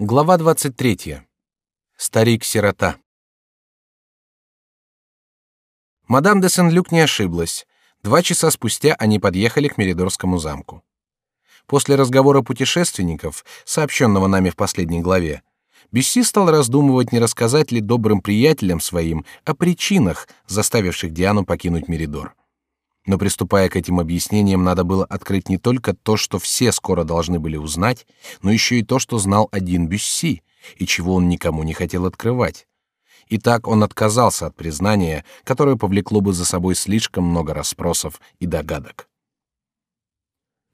Глава 23. Старик-сирота. Мадам де Сен-Люк не ошиблась. Два часа спустя они подъехали к Меридорскому замку. После разговора путешественников, сообщенного нами в последней главе, Бюсси стал раздумывать, не рассказать ли добрым приятелям своим о причинах, заставивших Диану покинуть Меридор. Но приступая к этим объяснениям, надо было открыть не только то, что все скоро должны были узнать, но еще и то, что знал один Бюсси, и чего он никому не хотел открывать. И так он отказался от признания, которое повлекло бы за собой слишком много расспросов и догадок.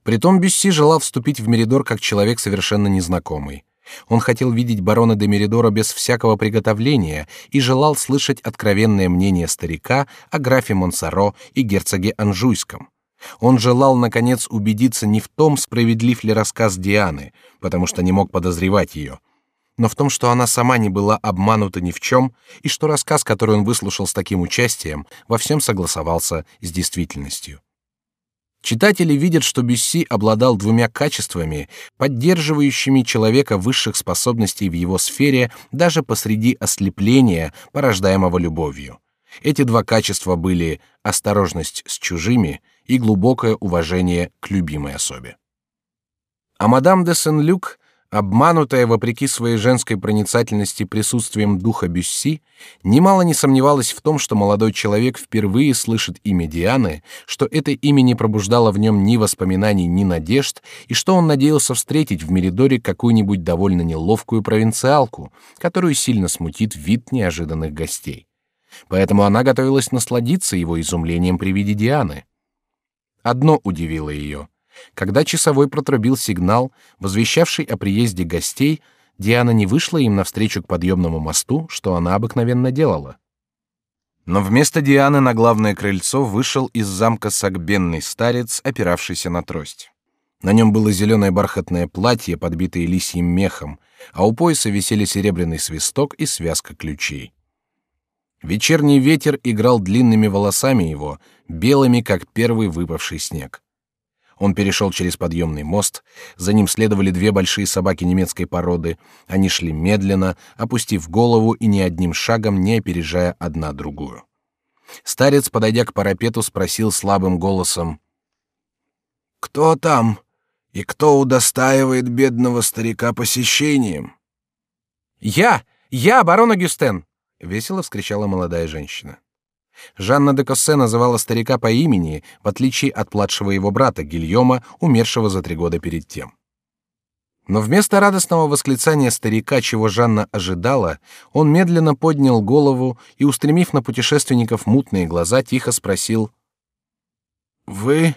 Притом Бюсси желал вступить в Меридор как человек совершенно незнакомый. Он хотел видеть барона де Меридора без всякого приготовления и желал слышать откровенное мнение старика о графе Монсоро и герцоге Анжуйском. Он желал, наконец, убедиться не в том, справедлив ли рассказ Дианы, потому что не мог подозревать ее, но в том, что она сама не была обманута ни в чем, и что рассказ, который он выслушал с таким участием, во всем согласовался с действительностью. Читатели видят, что Бюсси обладал двумя качествами, поддерживающими человека высших способностей в его сфере даже посреди ослепления, порождаемого любовью. Эти два качества были осторожность с чужими и глубокое уважение к любимой особе. А мадам де Сен-Люк обманутая вопреки своей женской проницательности присутствием духа Бюсси, немало не сомневалась в том, что молодой человек впервые слышит имя Дианы, что это имя не пробуждало в нем ни воспоминаний, ни надежд, и что он надеялся встретить в Меридоре какую-нибудь довольно неловкую провинциалку, которую сильно смутит вид неожиданных гостей. Поэтому она готовилась насладиться его изумлением при виде Дианы. Одно удивило ее — когда часовой протрубил сигнал, возвещавший о приезде гостей, Диана не вышла им навстречу к подъемному мосту, что она обыкновенно делала. Но вместо Дианы на главное крыльцо вышел из замка сагбенный старец, опиравшийся на трость. На нем было зеленое бархатное платье, подбитое лисьим мехом, а у пояса висели серебряный свисток и связка ключей. Вечерний ветер играл длинными волосами его, белыми, как первый выпавший снег. Он перешел через подъемный мост, за ним следовали две большие собаки немецкой породы. Они шли медленно, опустив голову и ни одним шагом не опережая одна другую. Старец, подойдя к парапету, спросил слабым голосом: "Кто там? И кто удостаивает бедного старика посещением?" "Я, я, барон Агюстен!" весело вскричала молодая женщина. Жанна де Коссе называла старика по имени, в отличие от младшего его брата Гильома, умершего за три года перед тем. Но вместо радостного восклицания старика, чего Жанна ожидала, он медленно поднял голову и, устремив на путешественников мутные глаза, тихо спросил: "Вы?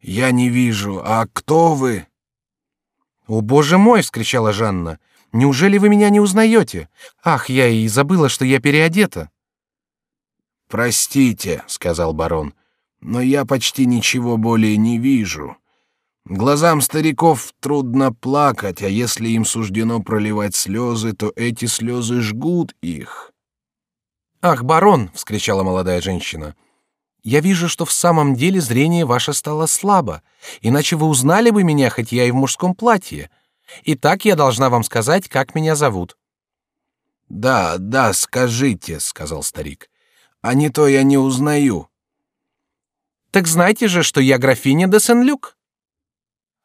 Я не вижу. А кто вы?" "О, боже мой!" вскричала Жанна. "Неужели вы меня не узнаете? Ах, я и забыла, что я переодета." Простите, сказал барон, но я почти ничего более не вижу. Глазам стариков трудно плакать, а если им суждено проливать слезы, то эти слезы жгут их. Ах, барон! вскричала молодая женщина. Я вижу, что в самом деле зрение ваше стало слабо, иначе вы узнали бы меня, хоть я и в мужском платье. И так я должна вам сказать, как меня зовут. Да, да, скажите, сказал старик а не то я не узнаю. Так знайте же, что я графиня де Сен-Люк.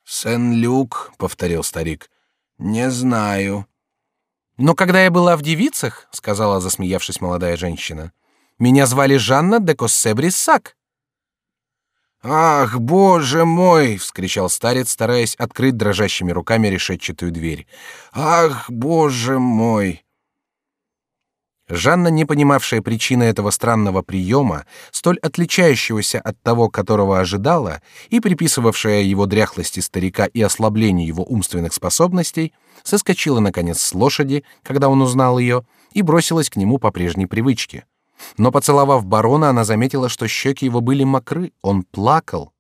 Сен-Люк, повторил старик. Не знаю. Но когда я была в девицах, сказала, засмеявшись молодая женщина, меня звали Жанна де Коссебриссак. Ах, боже мой! – вскричал старец, стараясь открыть дрожащими руками решетчатую дверь. Ах, боже мой! Жанна, не понимавшая причины этого странного приема, столь отличающегося от того, которого ожидала, и приписывавшая его дряхлости старика и ослаблению его умственных способностей, соскочила наконец с лошади, когда он узнал ее, и бросилась к нему по прежней привычке. Но поцеловав барона, она заметила, что щеки его были мокры, он плакал.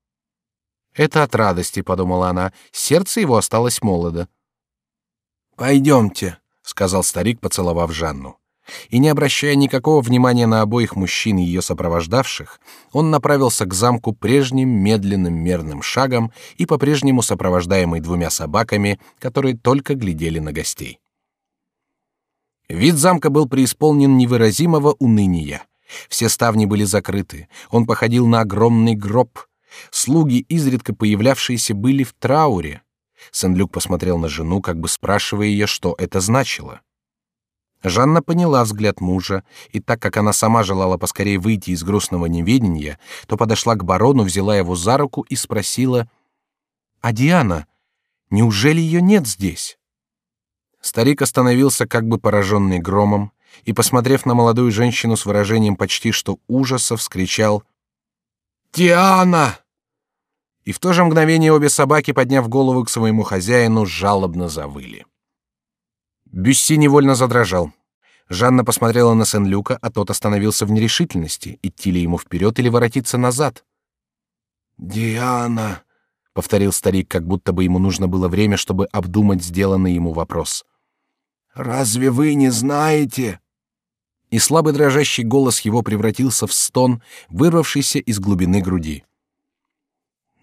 Это от радости, подумала она, сердце его осталось молодо. Пойдемте, сказал старик, поцеловав Жанну. И не обращая никакого внимания на обоих мужчин ее сопровождавших, он направился к замку прежним медленным мерным шагом и по-прежнему сопровождаемый двумя собаками, которые только глядели на гостей. Вид замка был преисполнен невыразимого уныния. Все ставни были закрыты. Он походил на огромный гроб. Слуги, изредка появлявшиеся, были в трауре. Сен-Люк посмотрел на жену, как бы спрашивая ее, что это значило. Жанна поняла взгляд мужа, и так как она сама желала поскорее выйти из грустного неведения, то подошла к барону, взяла его за руку и спросила: "А Диана? Неужели ее нет здесь?" Старик остановился, как бы пораженный громом, и, посмотрев на молодую женщину с выражением почти что ужаса, вскричал: "Диана!" И в то же мгновение обе собаки, подняв голову к своему хозяину, жалобно завыли. Бюсси невольно задрожал. Жанна посмотрела на Сен-Люка, а тот остановился в нерешительности, идти ли ему вперед или воротиться назад. «Диана», — повторил старик, как будто бы ему нужно было время, чтобы обдумать сделанный ему вопрос. «Разве вы не знаете?» И слабый дрожащий голос его превратился в стон, вырвавшийся из глубины груди.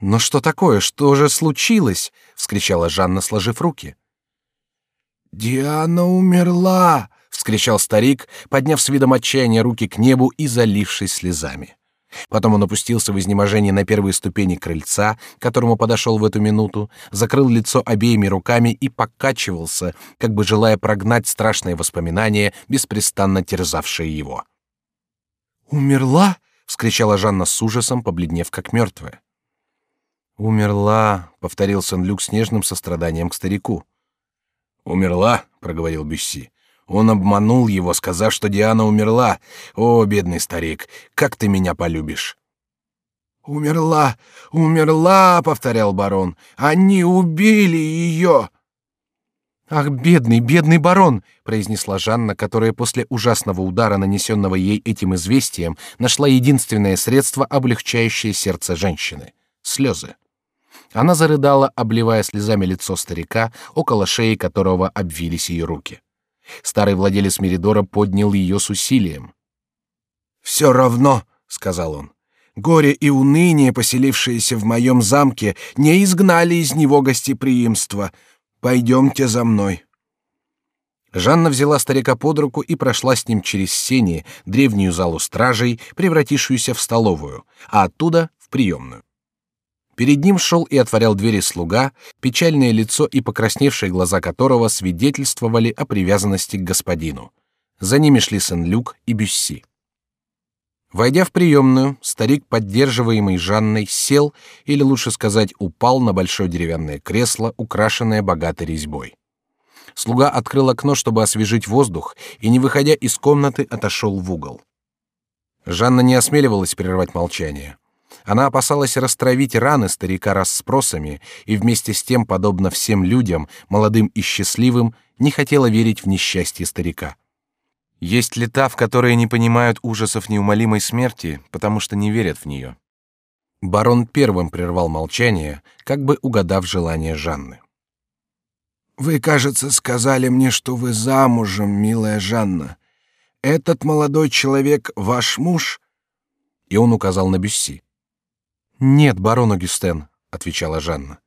«Но что такое? Что же случилось?» — вскричала Жанна, сложив руки. «Диана умерла!» — вскричал старик, подняв с видом отчаяния руки к небу и залившись слезами. Потом он опустился в изнеможении на первые ступени крыльца, к которому подошел в эту минуту, закрыл лицо обеими руками и покачивался, как бы желая прогнать страшные воспоминания, беспрестанно терзавшие его. «Умерла?» — вскричала Жанна с ужасом, побледнев как мертвая. «Умерла», — повторил Сен-Люк с нежным состраданием к старику. Умерла, проговорил Бюсси. Он обманул его, сказав, что Диана умерла. О, бедный старик, как ты меня полюбишь? Умерла, умерла, повторял барон. Они убили ее. Ах, бедный, бедный барон, произнесла Жанна, которая после ужасного удара, нанесенного ей этим известием, нашла единственное средство, облегчающее сердце женщины — слезы. Она зарыдала, обливая слезами лицо старика, около шеи которого обвились ее руки. Старый владелец Меридора поднял ее с усилием. «Все равно», — сказал он, — «горе и уныние, поселившиеся в моем замке, не изгнали из него гостеприимства. Пойдемте за мной». Жанна взяла старика под руку и прошла с ним через сени, древнюю залу стражей, превратившуюся в столовую, а оттуда — в приемную. Перед ним шел и отворял двери слуга, печальное лицо и покрасневшие глаза которого свидетельствовали о привязанности к господину. За ними шли Сен-Люк и Бюсси. Войдя в приемную, старик, поддерживаемый Жанной, сел, или лучше сказать, упал на большое деревянное кресло, украшенное богатой резьбой. Слуга открыл окно, чтобы освежить воздух, и, не выходя из комнаты, отошел в угол. Жанна не осмеливалась прервать молчание. Она опасалась растравить раны старика расспросами и вместе с тем, подобно всем людям, молодым и счастливым, не хотела верить в несчастье старика. Есть лета, в которые не понимают ужасов неумолимой смерти, потому что не верят в нее. Барон первым прервал молчание, как бы угадав желание Жанны. Вы, кажется, сказали мне, что вы замужем, милая Жанна. Этот молодой человек ваш муж? И он указал на Бюсси. Нет, барон Огюстен, отвечала Жанна.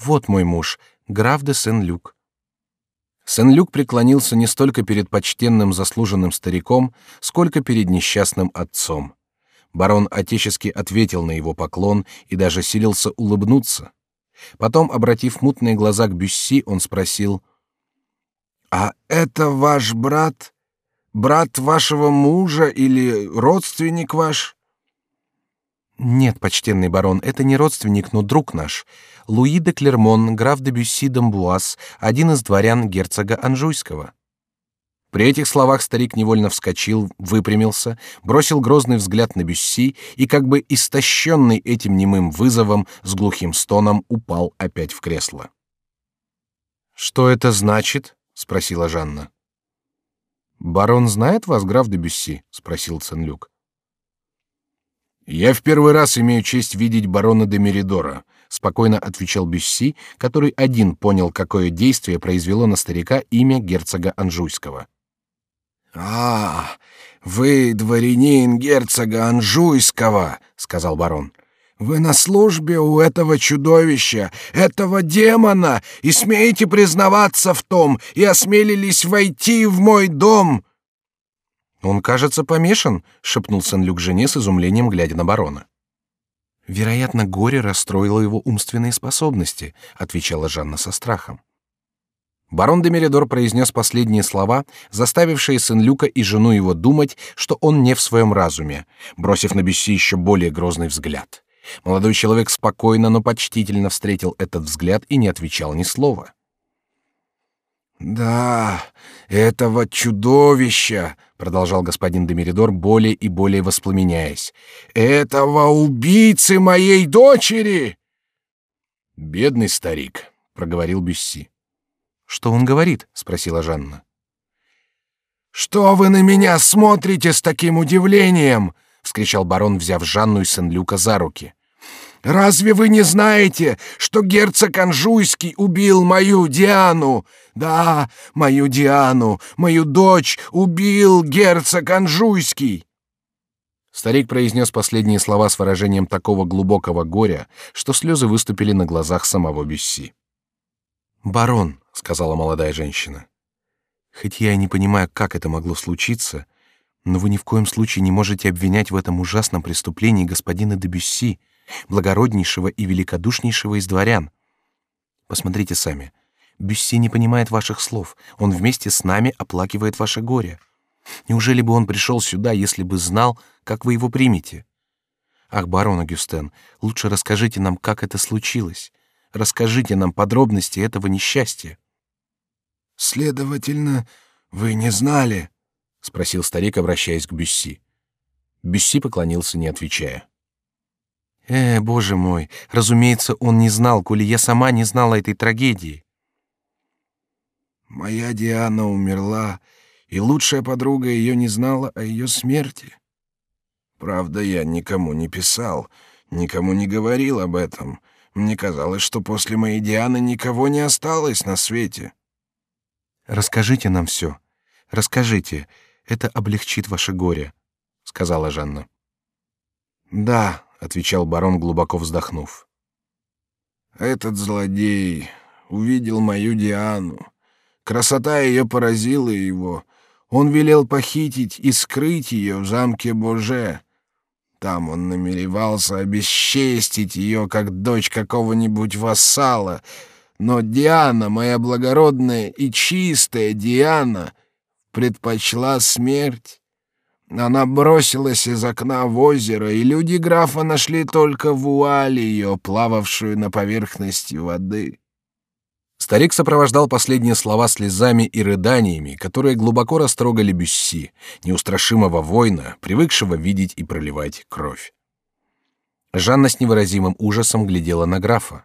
Вот мой муж, граф де Сен-Люк. Сен-Люк преклонился не столько перед почтенным заслуженным стариком, сколько перед несчастным отцом. Барон отечески ответил на его поклон и даже силился улыбнуться. Потом, обратив мутные глаза к Бюсси, он спросил: "А это ваш брат, брат вашего мужа или родственник ваш?" Нет, почтенный барон, это не родственник, но друг наш. Луи де Клермон, граф де Бюсси d'Амбуаз, один из дворян герцога Анжуйского. При этих словах старик невольно вскочил, выпрямился, бросил грозный взгляд на Бюсси и, как бы истощенный этим немым вызовом, с глухим стоном упал опять в кресло. Что это значит? – спросила Жанна. Барон знает вас, граф де Бюсси? – спросил Ценлюк. Я в первый раз имею честь видеть барона де Меридора, спокойно отвечал Бюсси, который один понял, какое действие произвело на старика имя герцога Анжуйского. А, вы дворянин герцога Анжуйского, сказал барон. Вы на службе у этого чудовища, этого демона, и смеете признаваться в том, и осмелились войти в мой дом. Он, кажется, помешан, шепнул Сен-Люк жене с изумлением, глядя на барона. Вероятно, горе расстроило его умственные способности, отвечала Жанна со страхом. Барон де Меридор произнес последние слова, заставившие Сен-Люка и жену его думать, что он не в своем разуме, бросив на Бюсси еще более грозный взгляд. Молодой человек спокойно, но почтительно встретил этот взгляд и не отвечал ни слова. Да, этого чудовища, продолжал господин Демеридор, более и более воспламеняясь, этого убийцы моей дочери. Бедный старик, проговорил Бюсси. Что он говорит? спросила Жанна. Что вы на меня смотрите с таким удивлением? вскричал барон, взяв Жанну и Сен-Люка за руки. Разве вы не знаете, что герцог Анжуйский убил мою Диану? Да, мою Диану, мою дочь убил герцог Анжуйский. Старик произнес последние слова с выражением такого глубокого горя, что слезы выступили на глазах самого Бюсси. Барон, сказала молодая женщина, хоть я и не понимаю, как это могло случиться, но вы ни в коем случае не можете обвинять в этом ужасном преступлении господина де Бюсси, благороднейшего и великодушнейшего из дворян. Посмотрите сами. Бюсси не понимает ваших слов. Он вместе с нами оплакивает ваше горе. Неужели бы он пришел сюда, если бы знал, как вы его примете? Ах, барон Агюстен, лучше расскажите нам, как это случилось. Расскажите нам подробности этого несчастья. Следовательно, вы не знали? – спросил старик, обращаясь к Бюсси. Бюсси поклонился, не отвечая. Э, боже мой, разумеется, он не знал, коли я сама не знала этой трагедии. Моя Диана умерла, и лучшая подруга ее не знала о ее смерти. Правда, я никому не писал, никому не говорил об этом. Мне казалось, что после моей Дианы никого не осталось на свете. Расскажите нам все. Расскажите. Это облегчит ваше горе, сказала Жанна. Да, отвечал барон, глубоко вздохнув. Этот злодей увидел мою Диану. Красота ее поразила его. Он велел похитить и скрыть ее в замке Боже. Там он намеревался обесчестить ее, как дочь какого-нибудь вассала. Но Диана, моя благородная и чистая Диана, предпочла смерть. Она бросилась из окна в озеро, и люди графа нашли только вуаль ее, плававшую на поверхности воды. Старик сопровождал последние слова слезами и рыданиями, которые глубоко растрогали Бюсси, неустрашимого воина, привыкшего видеть и проливать кровь. Жанна с невыразимым ужасом глядела на графа.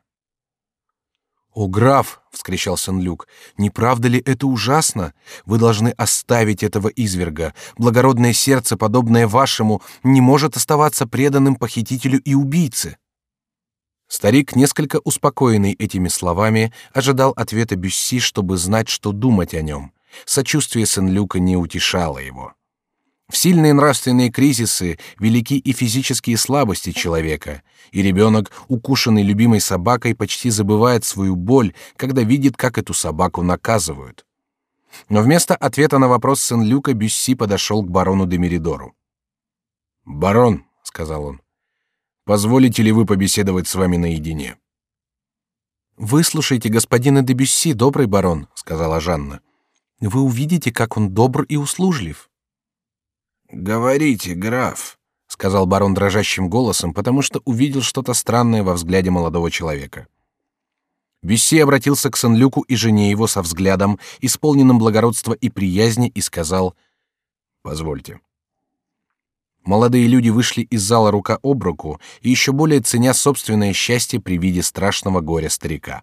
«О, граф!» — вскричал Сен-Люк. «Не правда ли это ужасно? Вы должны оставить этого изверга. Благородное сердце, подобное вашему, не может оставаться преданным похитителю и убийце». Старик, несколько успокоенный этими словами, ожидал ответа Бюсси, чтобы знать, что думать о нем. Сочувствие Сен-Люка не утешало его. В сильные нравственные кризисы велики и физические слабости человека, и ребенок, укушенный любимой собакой, почти забывает свою боль, когда видит, как эту собаку наказывают. Но вместо ответа на вопрос Сен-Люка Бюсси подошел к барону де Меридору. «Барон», — сказал он, — «позволите ли вы побеседовать с вами наедине?» «Выслушайте господина де Бюсси, добрый барон», — сказала Жанна. «Вы увидите, как он добр и услужлив». Говорите, граф, сказал барон дрожащим голосом, потому что увидел что-то странное во взгляде молодого человека. Бюсси обратился к Сен-Люку и жене его со взглядом, исполненным благородства и приязни, и сказал: "Позвольте". Молодые люди вышли из зала рука об руку и еще более ценя собственное счастье при виде страшного горя старика.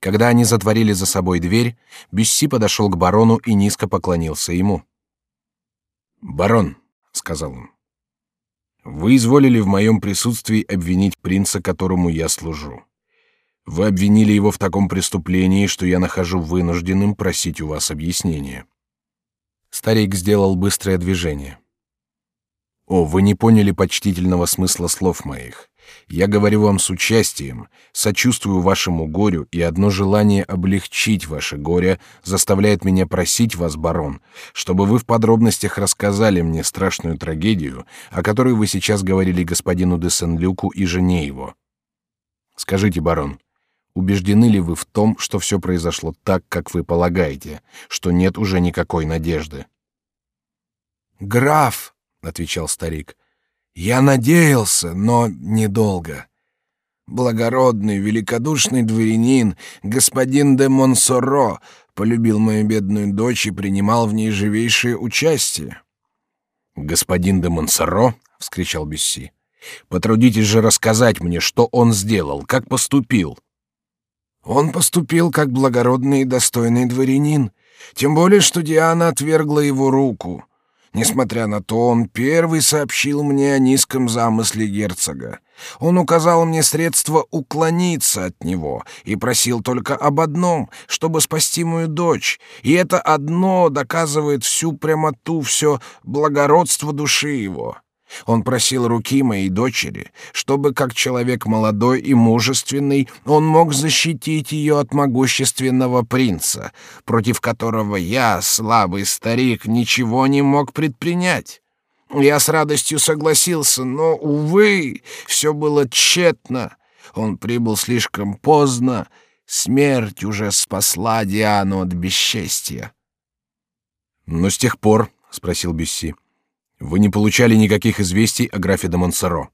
Когда они затворили за собой дверь, Бюсси подошел к барону и низко поклонился ему. Барон, сказал он, вы изволили в моем присутствии обвинить принца, которому я служу. Вы обвинили его в таком преступлении, что я нахожу вынужденным просить у вас объяснения. Старик сделал быстрое движение. О, вы не поняли почтительного смысла слов моих. Я говорю вам с участием, сочувствую вашему горю, и одно желание облегчить ваше горе заставляет меня просить вас, барон, чтобы вы в подробностях рассказали мне страшную трагедию, о которой вы сейчас говорили господину де Сен-Люку и жене его. Скажите, барон, убеждены ли вы в том, что все произошло так, как вы полагаете, что нет уже никакой надежды? Граф, отвечал старик, я надеялся, но недолго. Благородный, великодушный дворянин, господин де Монсоро, полюбил мою бедную дочь и принимал в ней живейшее участие. Господин де Монсоро, вскричал Бесси, потрудитесь же рассказать мне, что он сделал, как поступил. Он поступил как благородный и достойный дворянин, тем более что Диана отвергла его руку. Несмотря на то, он первый сообщил мне о низком замысле герцога. Он указал мне средства уклониться от него и просил только об одном, чтобы спасти мою дочь. И это одно доказывает всю прямоту, все благородство души его. Он просил руки моей дочери, чтобы, как человек молодой и мужественный, он мог защитить ее от могущественного принца, против которого я, слабый старик, ничего не мог предпринять. Я с радостью согласился, но, увы, все было тщетно. Он прибыл слишком поздно, смерть уже спасла Диану от бесчестия. «Но с тех пор», — спросил Бюсси, — вы не получали никаких известий о графе де Монсоро.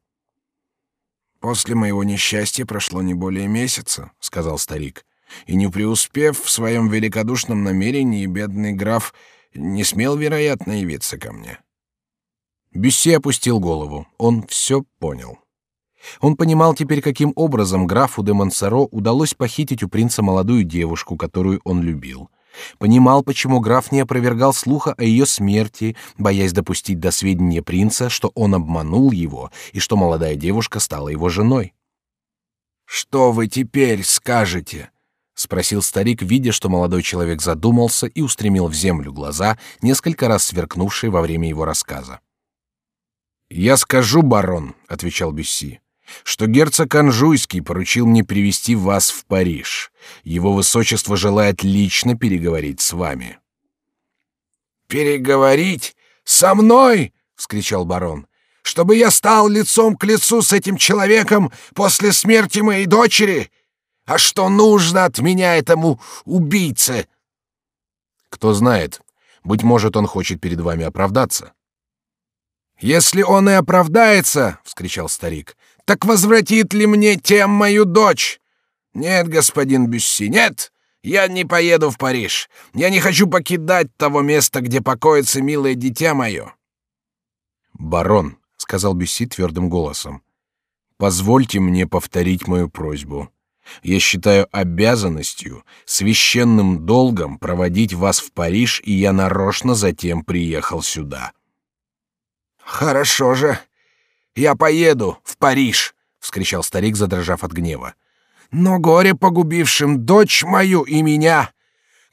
После моего несчастья прошло не более месяца, сказал старик, и не преуспев в своем великодушном намерении, бедный граф не смел, вероятно, явиться ко мне. Бюсси опустил голову. Он все понял. Он понимал теперь, каким образом графу де Монсоро удалось похитить у принца молодую девушку, которую он любил. Понимал, почему граф не опровергал слуха о ее смерти, боясь допустить до сведения принца, что он обманул его и что молодая девушка стала его женой. «Что вы теперь скажете?» — спросил старик, видя, что молодой человек задумался и устремил в землю глаза, несколько раз сверкнувшие во время его рассказа. «Я скажу, барон», — отвечал Бюсси, что герцог Анжуйский поручил мне привести вас в Париж. Его высочество желает лично переговорить с вами. Переговорить со мной? вскричал барон. Чтобы я стал лицом к лицу с этим человеком после смерти моей дочери? А что нужно от меня этому убийце? Кто знает, быть может, он хочет перед вами оправдаться. Если он и оправдается, вскричал старик, так возвратит ли мне тем мою дочь? Нет, господин Бюсси, нет. Я не поеду в Париж. Я не хочу покидать того места, где покоится милое дитя мое. Барон, сказал Бюсси твердым голосом, позвольте мне повторить мою просьбу. Я считаю обязанностью, священным долгом проводить вас в Париж, и я нарочно затем приехал сюда. Хорошо же. Я поеду в Париж, вскричал старик, задрожав от гнева. Но горе погубившим дочь мою и меня.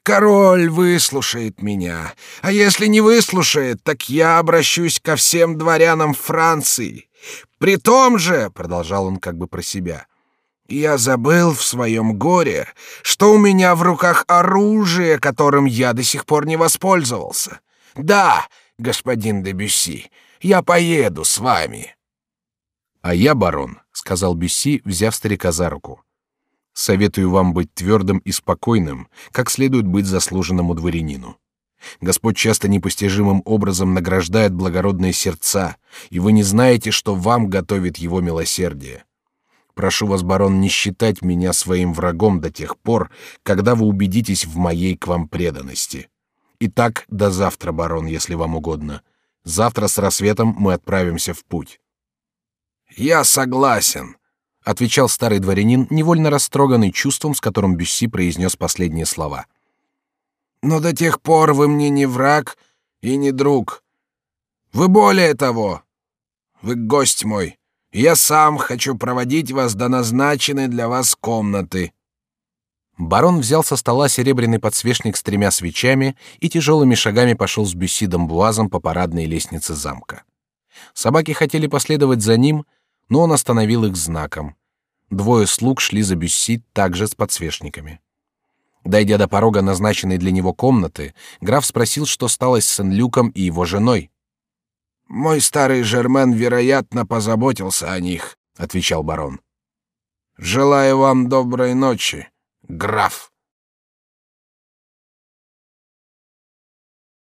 Король выслушает меня, а если не выслушает, так я обращусь ко всем дворянам Франции. При том же, продолжал он как бы про себя, я забыл в своем горе, что у меня в руках оружие, которым я до сих пор не воспользовался. Да, господин де Бюсси, я поеду с вами. А я, барон, сказал Бюсси, взяв старика за руку. Советую вам быть твердым и спокойным, как следует быть заслуженному дворянину. Господь часто непостижимым образом награждает благородные сердца, и вы не знаете, что вам готовит его милосердие. Прошу вас, барон, не считать меня своим врагом до тех пор, когда вы убедитесь в моей к вам преданности. Итак, до завтра, барон, если вам угодно. Завтра с рассветом мы отправимся в путь. Я согласен, отвечал старый дворянин, невольно растроганный чувством, с которым Бюсси произнес последние слова. Но до тех пор вы мне не враг и не друг. Вы более того, вы гость мой. Я сам хочу проводить вас до назначенной для вас комнаты. Барон взял со стола серебряный подсвечник с тремя свечами и тяжелыми шагами пошел с Бюсси Дамбуазом по парадной лестнице замка. Собаки хотели последовать за ним, но он остановил их знаком. Двое слуг шли за Бюсси также с подсвечниками. Дойдя до порога назначенной для него комнаты, граф спросил, что стало с Сен-Люком и его женой. «Мой старый Жермен, вероятно, позаботился о них», — отвечал барон. «Желаю вам доброй ночи, граф».